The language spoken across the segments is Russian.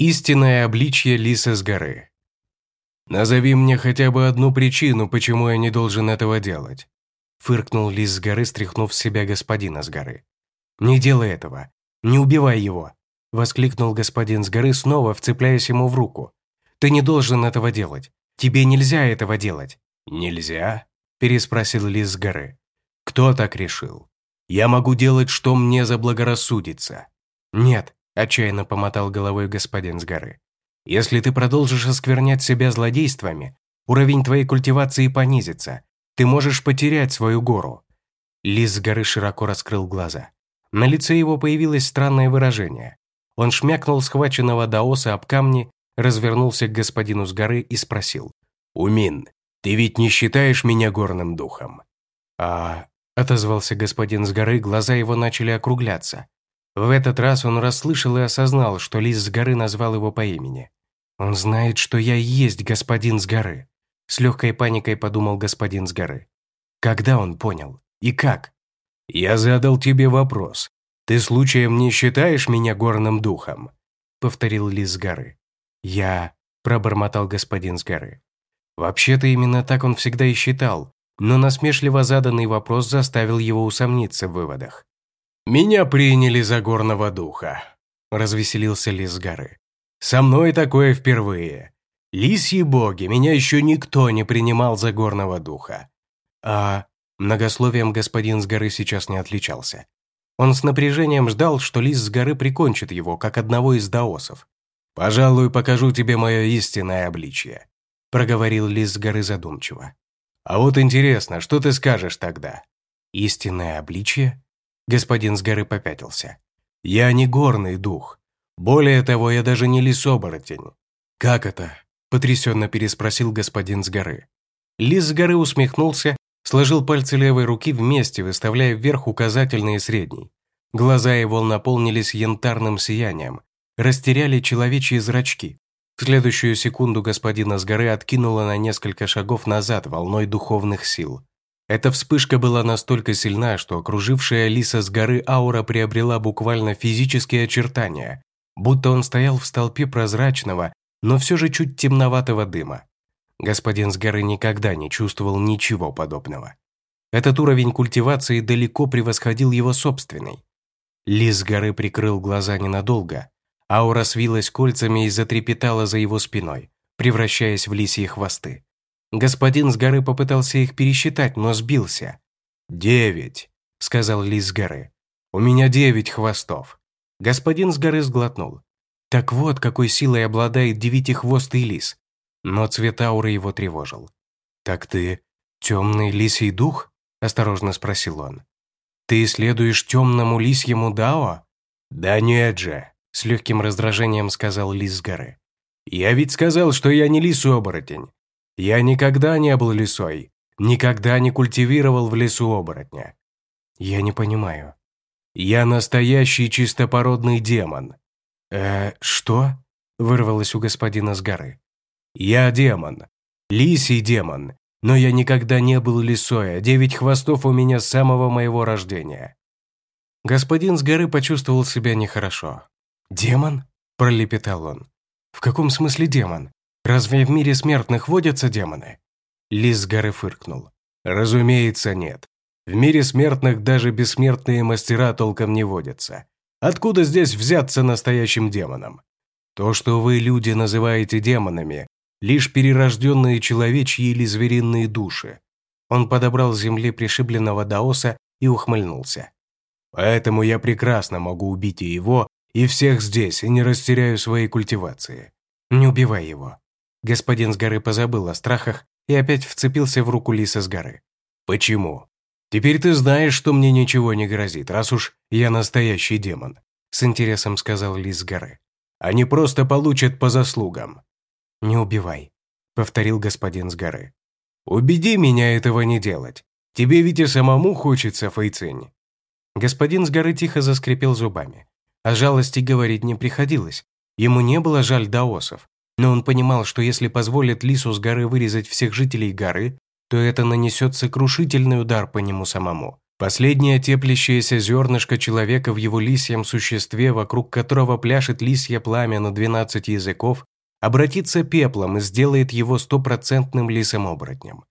Истинное обличье лиса с горы. «Назови мне хотя бы одну причину, почему я не должен этого делать», фыркнул лис с горы, стряхнув с себя господина с горы. «Не делай этого! Не убивай его!» воскликнул господин с горы, снова вцепляясь ему в руку. «Ты не должен этого делать! Тебе нельзя этого делать!» «Нельзя?» переспросил лис с горы. «Кто так решил? Я могу делать, что мне заблагорассудится». «Нет, Отчаянно помотал головой господин с горы. «Если ты продолжишь осквернять себя злодействами, уровень твоей культивации понизится. Ты можешь потерять свою гору». Лис с горы широко раскрыл глаза. На лице его появилось странное выражение. Он шмякнул схваченного даоса об камни, развернулся к господину с горы и спросил. «Умин, ты ведь не считаешь меня горным духом?» «А...» – отозвался господин с горы, глаза его начали округляться. В этот раз он расслышал и осознал, что лис с горы назвал его по имени. «Он знает, что я и есть господин с горы», – с легкой паникой подумал господин с горы. Когда он понял? И как? «Я задал тебе вопрос. Ты случаем не считаешь меня горным духом?» – повторил лис с горы. «Я...» – пробормотал господин с горы. Вообще-то именно так он всегда и считал, но насмешливо заданный вопрос заставил его усомниться в выводах. «Меня приняли за горного духа», – развеселился лис горы. «Со мной такое впервые. Лисьи боги, меня еще никто не принимал за горного духа». А многословием господин с горы сейчас не отличался. Он с напряжением ждал, что лис с горы прикончит его, как одного из даосов. «Пожалуй, покажу тебе мое истинное обличие», – проговорил лис с горы задумчиво. «А вот интересно, что ты скажешь тогда?» «Истинное обличие?» Господин с горы попятился. «Я не горный дух. Более того, я даже не лис-оборотень». «Как это?» – потрясенно переспросил господин с горы. Лис с горы усмехнулся, сложил пальцы левой руки вместе, выставляя вверх указательный и средний. Глаза его наполнились янтарным сиянием, растеряли человечьи зрачки. В следующую секунду господина с горы откинуло на несколько шагов назад волной духовных сил. Эта вспышка была настолько сильна, что окружившая Лиса с горы аура приобрела буквально физические очертания, будто он стоял в столпе прозрачного, но все же чуть темноватого дыма. Господин с горы никогда не чувствовал ничего подобного. Этот уровень культивации далеко превосходил его собственный. Лис с горы прикрыл глаза ненадолго, аура свилась кольцами и затрепетала за его спиной, превращаясь в лисьи хвосты. Господин с горы попытался их пересчитать, но сбился. «Девять», — сказал лис с горы. «У меня девять хвостов». Господин с горы сглотнул. Так вот, какой силой обладает девятихвостый лис. Но цвет ауры его тревожил. «Так ты темный лисий дух?» – осторожно спросил он. «Ты исследуешь темному лисьему Дао?» «Да нет же», – с легким раздражением сказал лис с горы. «Я ведь сказал, что я не лис-оборотень. Я никогда не был лисой, никогда не культивировал в лесу оборотня. Я не понимаю. Я настоящий чистопородный демон. Э, что? Вырвалось у господина с горы. Я демон. Лисий демон. Но я никогда не был лисой, а девять хвостов у меня с самого моего рождения. Господин с горы почувствовал себя нехорошо. «Демон?» – пролепетал он. «В каком смысле демон? Разве в мире смертных водятся демоны?» Лис горы фыркнул. «Разумеется, нет. В мире смертных даже бессмертные мастера толком не водятся. Откуда здесь взяться настоящим демоном? То, что вы, люди, называете демонами, лишь перерожденные человечьи или звериные души». Он подобрал с земли пришибленного Даоса и ухмыльнулся. «Поэтому я прекрасно могу убить и его, и всех здесь, и не растеряю своей культивации. Не убивай его. Господин с горы позабыл о страхах и опять вцепился в руку лиса с горы. «Почему? Теперь ты знаешь, что мне ничего не грозит, раз уж я настоящий демон», с интересом сказал лис с горы. «Они просто получат по заслугам». «Не убивай», — повторил господин с горы. «Убеди меня этого не делать. Тебе ведь и самому хочется, Фейцинь». Господин с горы тихо заскрипел зубами. О жалости говорить не приходилось. Ему не было жаль даосов, но он понимал, что если позволит лису с горы вырезать всех жителей горы, то это нанесет сокрушительный удар по нему самому. Последнее теплящееся зернышко человека в его лисьем существе, вокруг которого пляшет лисье пламя на 12 языков, обратится пеплом и сделает его стопроцентным лисом-оборотнем.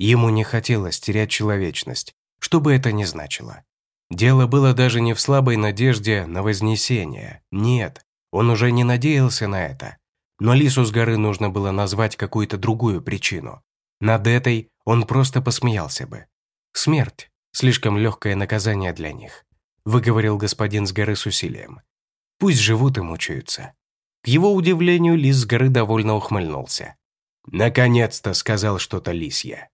Ему не хотелось терять человечность, что бы это ни значило. Дело было даже не в слабой надежде на вознесение. Нет, он уже не надеялся на это. Но лису с горы нужно было назвать какую-то другую причину. Над этой он просто посмеялся бы. Смерть – слишком легкое наказание для них, выговорил господин с горы с усилием. Пусть живут и мучаются. К его удивлению, лис с горы довольно ухмыльнулся. «Наконец-то!» – сказал что-то лисья.